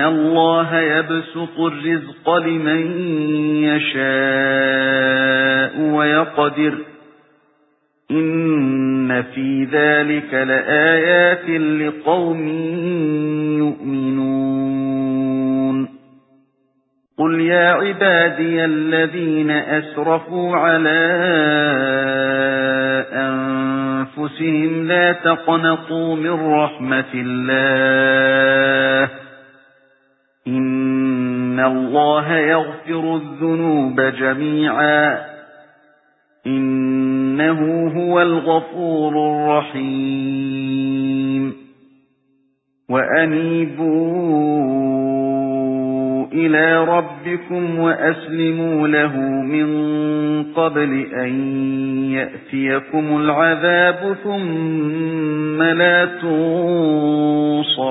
اللَّهَ يَبْسُطُ الرِّزْقَ لِمَن يَشَاءُ وَيَقْدِرُ إِنَّ فِي ذَلِكَ لَآيَاتٍ لِقَوْمٍ يُؤْمِنُونَ قُلْ يَا عِبَادِيَ الَّذِينَ أَسْرَفُوا عَلَى أَنفُسِهِمْ لَا تَقْنَطُوا مِنْ رَحْمَةِ اللَّهِ إِنَّ اللَّهَ يَغْفِرُ الذُّنُوبَ جَمِيعًا إِنَّهُ هُوَ الْغَفُورُ الرَّحِيمُ وَأَنِيبُوا إِلَى رَبِّكُمْ وَأَسْلِمُوا لَهُ مِن قَبْلِ أَن يَأْتِيَكُمُ الْعَذَابُ ثُمَّ لَا تُنصَرُونَ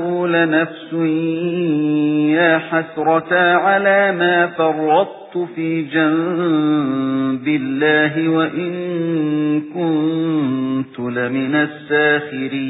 تَقُولَ نَفْسٌ يَا حَسْرَتَا عَلَى مَا فَرَّطتُ فِي جَنبِ اللَّهِ وَإِن كُنتُ لَمِنَ السَّاخِرِينَ.